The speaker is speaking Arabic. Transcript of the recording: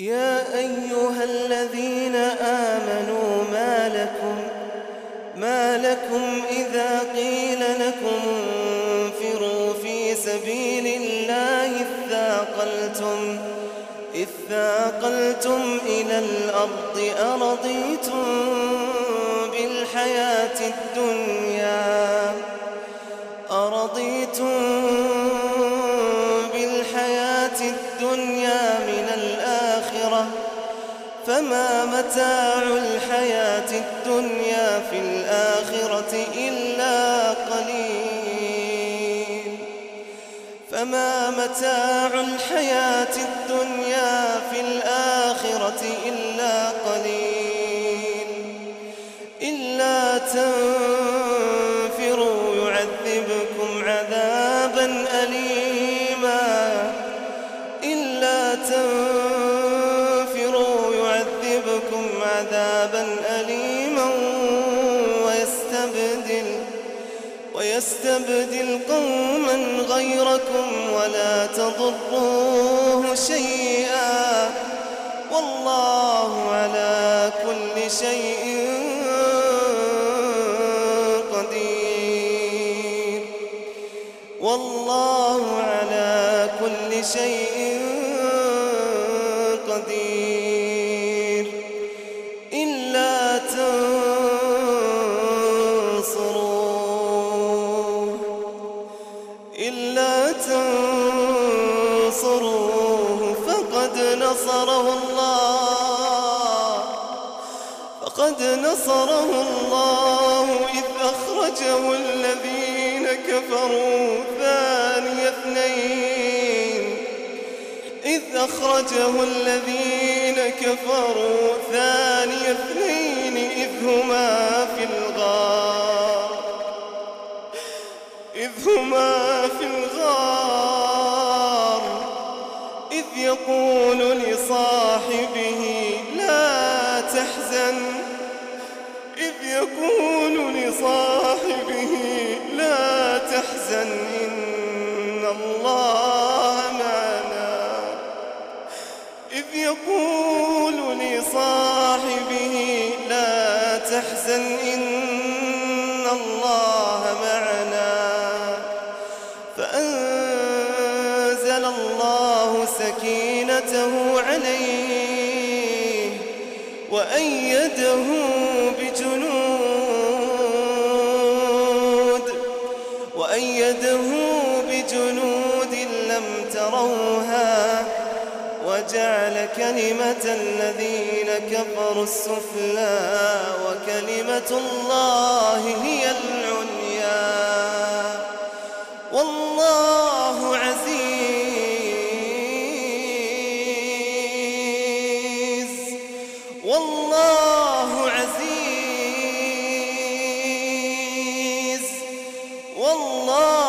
يا أيها الذين آمنوا ما لكم ما لكم إذا قيل لكم انفروا في سبيل الله اثاقلتم اثاقلتم إلى الأرض أرضيتم بالحياة الدنيا أرضيتم فما متاع الحياة الدنيا في الآخرة إلا قليل. فما متاع الحياة الدنيا في الآخرة إلا قليل. إلا تنفروا يعذبكم عذابا عذابا أليما ويستبدل ويستبدل قوما غيركم ولا تضروه شيئا. والله على كل شيء قدير. والله على كل شيء إلا تنصروه فقد نصره الله. فقد نصره الله إذ أخرجه الذين كفروا ثاني اثنين. إذ أخرجه الذين كفروا ثاني اثنين إذ هما في الغار. إذ هما في الغار إذ يقول لصاحبه لا تحزن. إذ يقول لصاحبه لا تحزن إن الله معنا. إذ يقول لصاحبه لا تحزن إن فأنزل الله سكينته عليه وأيده بجنود وأيده بجنود لم تروها وجعل كلمة الذين كفروا السفلى وكلمة الله هي والله عزيز والله